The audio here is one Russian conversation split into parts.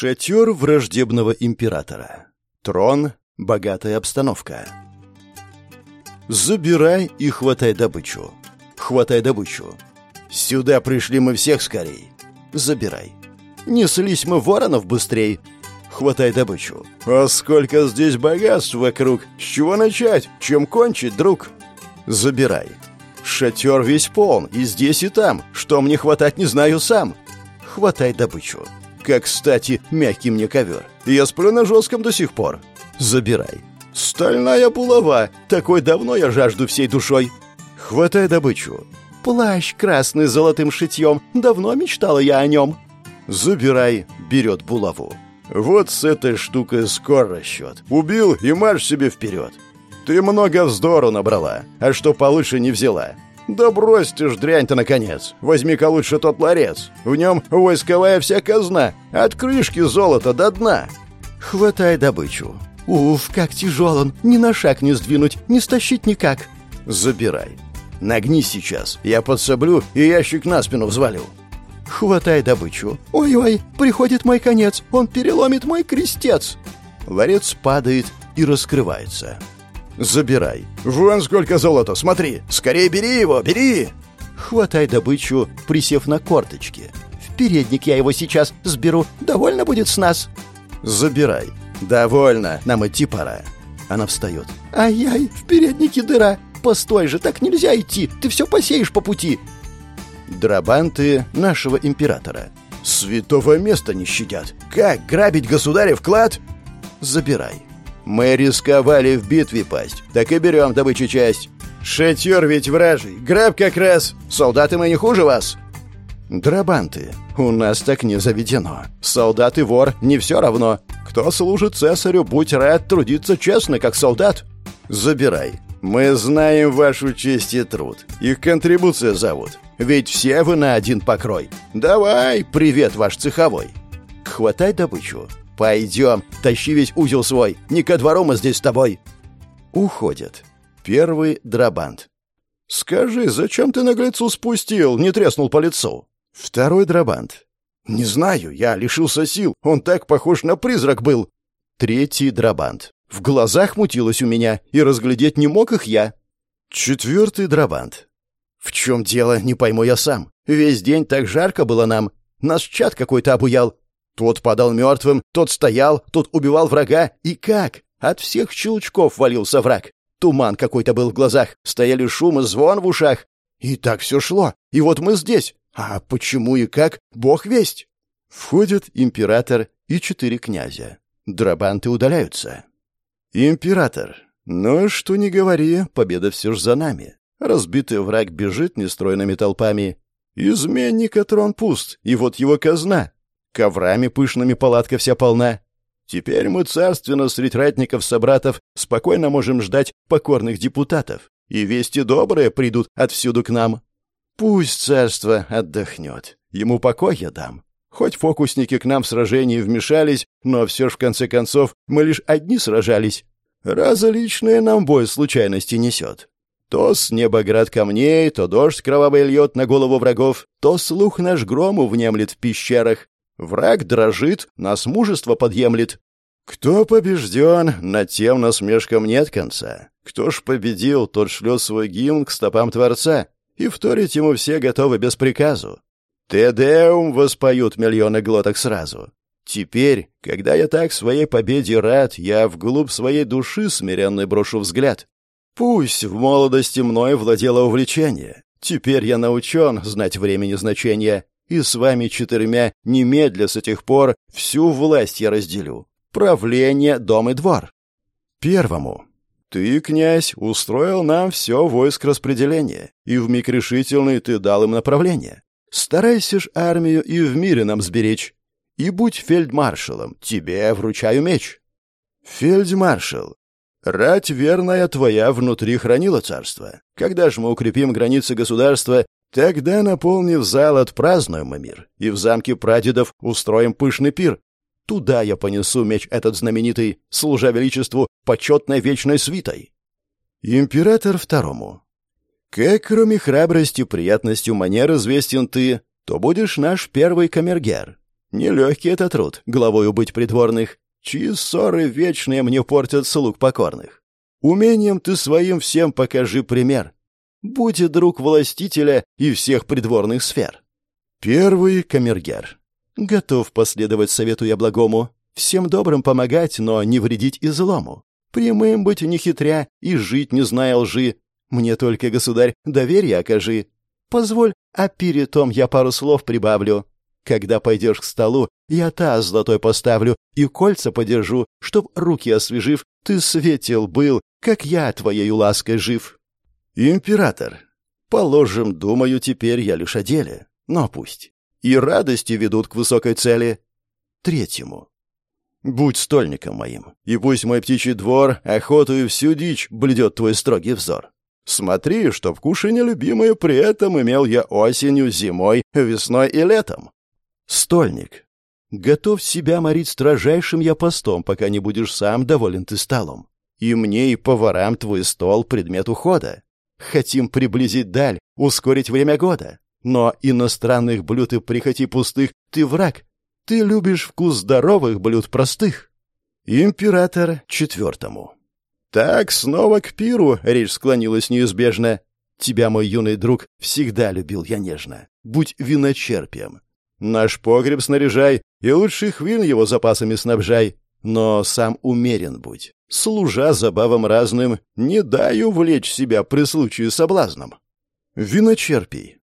Шатер враждебного императора. Трон, богатая обстановка. Забирай и хватай добычу. Хватай добычу. Сюда пришли мы всех скорей. Забирай. Неслись мы воронов быстрей. Хватай добычу. А сколько здесь богатств вокруг. С чего начать? Чем кончить, друг? Забирай. Шатер весь полн, и здесь, и там. Что мне хватать, не знаю сам. Хватай добычу. Как, кстати, мягкий мне ковер. Я сплю на жестком до сих пор. Забирай. Стальная булава. Такой давно я жажду всей душой. Хватай добычу. Плащ красный с золотым шитьем. Давно мечтала я о нем. Забирай. Берет булаву. Вот с этой штукой скоро расчет. Убил и марш себе вперед. Ты много вздору набрала, а что получше не взяла. Да брось ж дрянь-то, наконец. Возьми-ка лучше тот ларец. В нем войсковая вся казна. От крышки золота до дна. Хватай добычу. Уф, как тяжел он. Ни на шаг не сдвинуть, не стащить никак. Забирай. Нагни сейчас. Я подсоблю и ящик на спину взвалю. Хватай добычу. Ой-ой, приходит мой конец. Он переломит мой крестец. Ларец падает и раскрывается. Забирай. Вон сколько золота, смотри. Скорее бери его, бери. Хватай добычу, присев на корточки. В передник я его сейчас сберу. Довольно будет с нас. Забирай. Довольно, нам идти пора. Она встает. Ай-яй, в переднике дыра. Постой же, так нельзя идти. Ты все посеешь по пути. Драбанты нашего императора. Святого места не щадят. Как грабить государев клад? Забирай. Мы рисковали в битве пасть, так и берем добычу часть. Шатер ведь вражий, граб как раз. Солдаты мы не хуже вас. Драбанты. У нас так не заведено. Солдат и вор не все равно. Кто служит цесарю, будь рад трудиться честно, как солдат. Забирай. Мы знаем вашу честь и труд. Их контрибуция зовут. Ведь все вы на один покрой. Давай, привет ваш цеховой. Хватай добычу. Пойдем, тащи весь узел свой. Не ко двору мы здесь с тобой. Уходят. Первый драбант. «Скажи, зачем ты наглецу спустил, не треснул по лицу?» Второй драбант. «Не знаю, я лишился сил, он так похож на призрак был». Третий драбант. В глазах мутилось у меня, и разглядеть не мог их я. Четвертый драбант. В чем дело, не пойму я сам. Весь день так жарко было нам. Наш чат какой-то обуял. Тот падал мертвым, тот стоял, тот убивал врага. И как? От всех щелчков валился враг. Туман какой-то был в глазах, стояли шум и звон в ушах. И так все шло. И вот мы здесь. А почему и как, бог весть. Входят император и четыре князя. Драбанты удаляются. Император. Ну, что не говори, победа все ж за нами. Разбитый враг бежит нестройными толпами. Изменника трон пуст, и вот его казна. Коврами пышными палатка вся полна. Теперь мы царственно средь ратников-собратов спокойно можем ждать покорных депутатов. И вести добрые придут отсюду к нам. Пусть царство отдохнет. Ему покой я дам. Хоть фокусники к нам в сражении вмешались, но все ж в конце концов мы лишь одни сражались. Различные нам бой случайности несет. То с неба град камней, то дождь кровавый льет на голову врагов, то слух наш грому внемлет в пещерах. Враг дрожит, нас мужество подъемлет. Кто побежден, над тем насмешкам нет конца. Кто ж победил, тот шлет свой гимн к стопам Творца, и вторить ему все готовы без приказу. Тедеум воспоют миллионы глоток сразу. Теперь, когда я так своей победе рад, я вглубь своей души смиренный брошу взгляд. Пусть в молодости мной владело увлечение. Теперь я научен знать времени значения, и с вами четырьмя немедля с этих пор всю власть я разделю. Правление, дом и двор. Первому. Ты, князь, устроил нам все войск распределения, и в миг решительный ты дал им направление. Старайся ж армию и в мире нам сберечь. И будь фельдмаршалом, тебе вручаю меч. Фельдмаршал, рать верная твоя внутри хранила царство. Когда ж мы укрепим границы государства, тогда, наполнив зал, отпразднуем мы мир, и в замке прадедов устроим пышный пир. Туда я понесу меч этот знаменитый, служа величеству почетной вечной свитой. Император второму. Как кроме храбрости, приятностью манер известен ты, то будешь наш первый камергер. Нелегкий это труд, главою быть придворных, чьи ссоры вечные мне портят слуг покорных. Умением ты своим всем покажи пример. Будь друг властителя и всех придворных сфер. Первый камергер. Готов последовать совету я благому, всем добрым помогать, но не вредить и злому. Прямым быть не хитря и жить не зная лжи. Мне только, государь, доверие окажи. Позволь, а перед том я пару слов прибавлю. Когда пойдешь к столу, я таз золотой поставлю и кольца подержу, чтоб, руки освежив, ты светил был, как я твоей лаской жив. Император. Положим, думаю, теперь я лишь о деле. Но пусть. И радости ведут к высокой цели. Третьему. Будь стольником моим, и пусть мой птичий двор, охоту и всю дичь бледет твой строгий взор. Смотри, чтоб кушанье любимое при этом имел я осенью, зимой, весной и летом. Стольник. Готов себя морить строжайшим я постом, пока не будешь сам доволен ты столом. И мне, и поварам твой стол — предмет ухода. Хотим приблизить даль, ускорить время года. Но иностранных блюд и прихоти пустых ты враг. Ты любишь вкус здоровых блюд простых. Император четвертому. Так снова к пиру речь склонилась неизбежно. Тебя, мой юный друг, всегда любил я нежно. Будь виночерпием. Наш погреб снаряжай, и лучших вин его запасами снабжай. Но сам умерен будь. Служа забавам разным, не дай увлечь себя при случае соблазном. Виночерпий.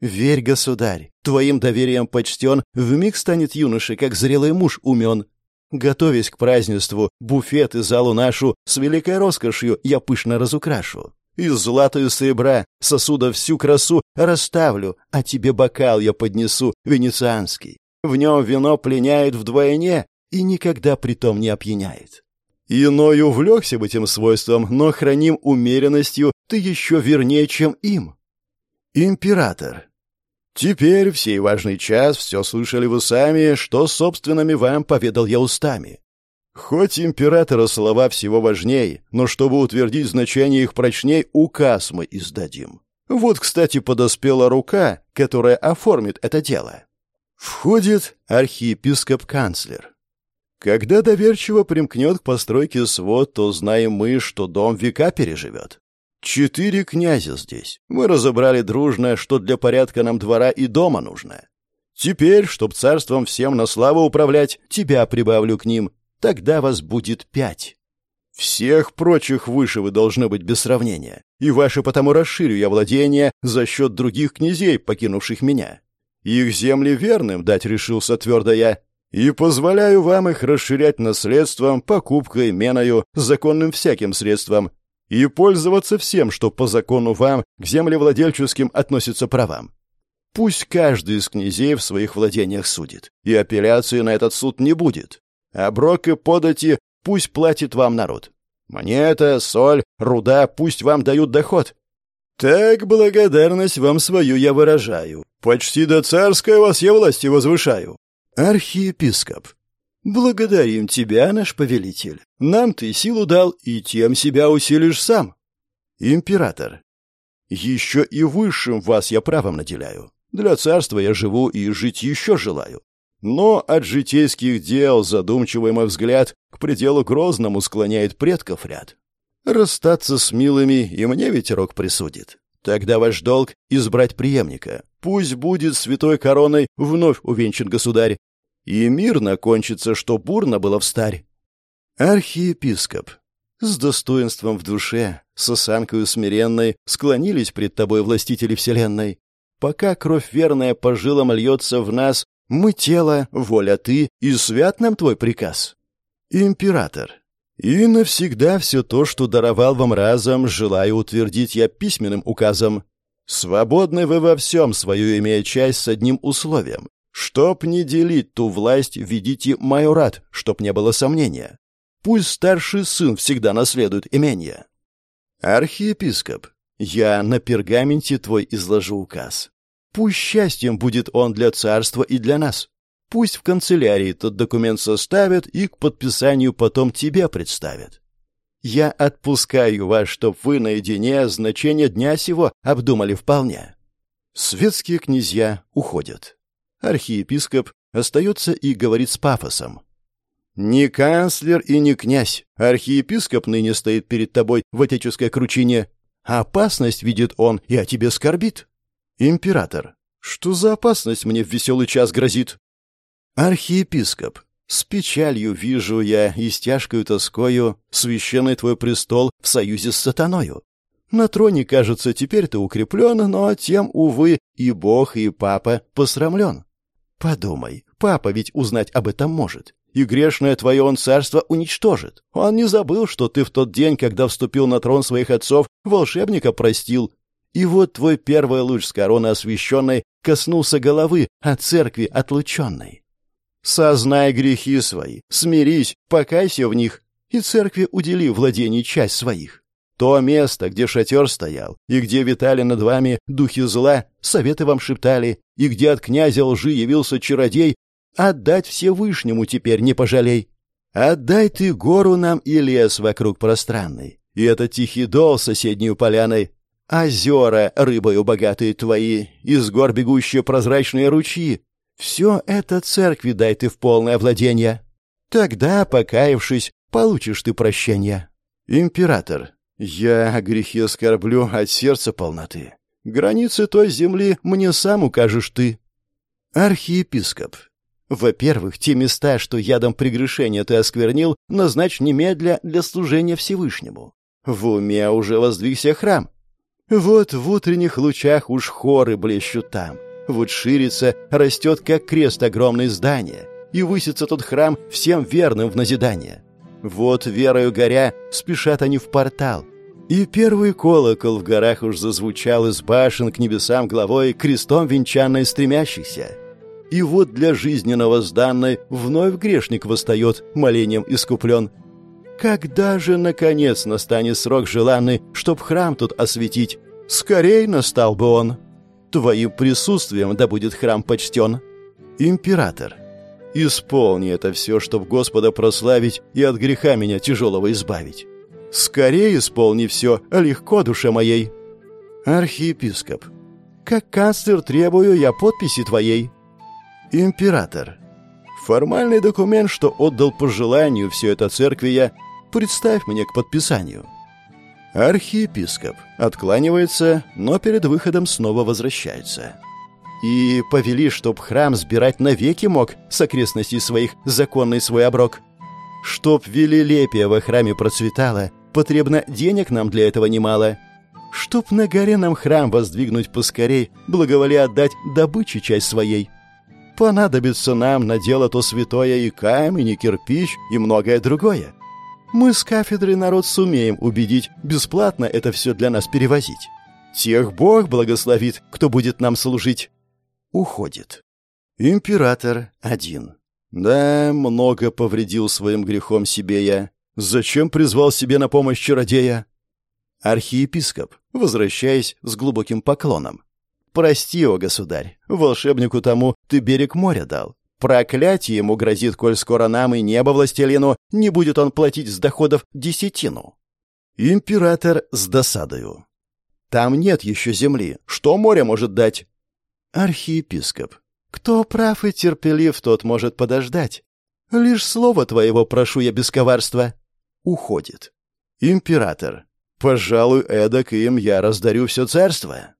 Верь, государь, твоим доверием почтен, вмиг станет юноша, как зрелый муж умен. Готовясь к празднеству, буфет и залу нашу с великой роскошью я пышно разукрашу. Из златою серебра сосуда всю красу расставлю, а тебе бокал я поднесу, венецианский. В нем вино пленяет вдвойне и никогда притом не опьяняет. Иной увлекся бы этим свойством, но храним умеренностью ты еще вернее, чем им. Император. Теперь в сей важный час все слышали вы сами, что собственными вам поведал я устами. Хоть императора слова всего важней, но чтобы утвердить значение их прочней, указ мы издадим. Вот, кстати, подоспела рука, которая оформит это дело. Входит архиепископ-канцлер. Когда доверчиво примкнет к постройке свод, то знаем мы, что дом века переживет. Четыре князя здесь. Мы разобрали дружно, что для порядка нам двора и дома нужно. Теперь, чтоб царством всем на славу управлять, тебя прибавлю к ним, Тогда вас будет пять. Всех прочих выше вы должны быть без сравнения, и ваши потому расширю я владения за счет других князей, покинувших меня. Их земли верным дать решился твердо я, и позволяю вам их расширять наследством, покупкой, меною, законным всяким средством, и пользоваться всем, что по закону вам к землевладельческим относится правам. Пусть каждый из князей в своих владениях судит, и апелляции на этот суд не будет. Оброк и подати пусть платит вам народ. Монета, соль, руда пусть вам дают доход. Так благодарность вам свою я выражаю. Почти до царской вас я власти возвышаю. Архиепископ. Благодарим тебя, наш повелитель. Нам ты силу дал, и тем себя усилишь сам. Император. Еще и высшим вас я правом наделяю. Для царства я живу и жить еще желаю. Но от житейских дел задумчивый мой взгляд к пределу грозному склоняет предков ряд. Расстаться с милыми и мне ветерок присудит. Тогда ваш долг — избрать преемника. Пусть будет святой короной вновь увенчан государь. И мирно кончится, что бурно было в старь. Архиепископ. С достоинством в душе, с осанкою смиренной, склонились пред тобой властители вселенной. Пока кровь верная по жилам льется в нас, мы тело, воля ты, и свят нам твой приказ. Император. И навсегда все то, что даровал вам разом, желаю утвердить я письменным указом. Свободны вы во всем, свою имея часть с одним условием. Чтоб не делить ту власть, ведите майорат, чтоб не было сомнения. Пусть старший сын всегда наследует имение. Архиепископ, я на пергаменте твой изложу указ. Пусть счастьем будет он для царства и для нас. Пусть в канцелярии тот документ составят и к подписанию потом тебе представят. Я отпускаю вас, чтоб вы наедине значение дня сего обдумали вполне. Светские князья уходят. Архиепископ остается и говорит с пафосом. «Не канцлер и не князь. Архиепископ ныне стоит перед тобой в отеческой кручине. Опасность видит он и о тебе скорбит». Император. «Что за опасность мне в веселый час грозит?» Архиепископ. «С печалью вижу я и с тяжкою тоскою священный твой престол в союзе с сатаною. На троне, кажется, теперь ты укреплен, но тем, увы, и бог, и папа посрамлен. Подумай, папа ведь узнать об этом может, и грешное твое он царство уничтожит. Он не забыл, что ты в тот день, когда вступил на трон своих отцов, волшебника простил. И вот твой первый луч с короны освященной коснулся головы от церкви отлученной. Сознай грехи свои, смирись, покайся в них, и церкви удели владений часть своих. То место, где шатер стоял, и где витали над вами духи зла, советы вам шептали, и где от князя лжи явился чародей, отдать Всевышнему теперь не пожалей. Отдай ты гору нам и лес вокруг пространный, и этот тихий дол соседнюю поляной, озера рыбою богатые твои, из гор бегущие прозрачные ручьи. Все это церкви дай ты в полное владение. Тогда, покаявшись, получишь ты прощение. Император, я грехи оскорблю от сердца полноты. Границы той земли мне сам укажешь ты. Архиепископ. Во-первых, те места, что ядом прегрешения ты осквернил, назначь немедля для служения Всевышнему. В уме уже воздвигся храм. Вот в утренних лучах уж хоры блещут там. Вот ширится, растет, как крест огромное здание, и высится тот храм всем верным в назидание. Вот, верою горя, спешат они в портал. И первый колокол в горах уж зазвучал из башен к небесам главой, крестом венчанной стремящихся. И вот для жизненного сданной вновь грешник восстает, молением искуплен. Когда же, наконец, настанет срок желанный, чтоб храм тут осветить? Скорей настал бы он. Твоим присутствием да будет храм почтен. Император. Исполни это все, чтоб Господа прославить и от греха меня тяжелого избавить. Скорее исполни все, легко душе моей. Архиепископ. Как канцлер требую я подписи твоей. Император. Формальный документ, что отдал по желанию все это церкви я, представь мне к подписанию. Архиепископ откланивается, но перед выходом снова возвращается. И повели, чтоб храм сбирать навеки мог с окрестностей своих законный свой оброк. Чтоб велелепие во храме процветало, потребно денег нам для этого немало. Чтоб на горе нам храм воздвигнуть поскорей, благоволи отдать добычи часть своей. Понадобится нам на дело то святое и камень, и кирпич, и многое другое. Мы с кафедры народ сумеем убедить бесплатно это все для нас перевозить. Тех Бог благословит, кто будет нам служить уходит. Император один. Да, много повредил своим грехом себе я. Зачем призвал себе на помощь чародея? Архиепископ, возвращаясь с глубоким поклоном. «Прости, о государь, волшебнику тому ты берег моря дал. Проклятие ему грозит, коль скоро нам и небо властелину, не будет он платить с доходов десятину». Император с досадою. «Там нет еще земли. Что море может дать?» Архиепископ. Кто прав и терпелив, тот может подождать. Лишь слово твоего прошу я без коварства. Уходит. Император. Пожалуй, эдак им я раздарю все царство.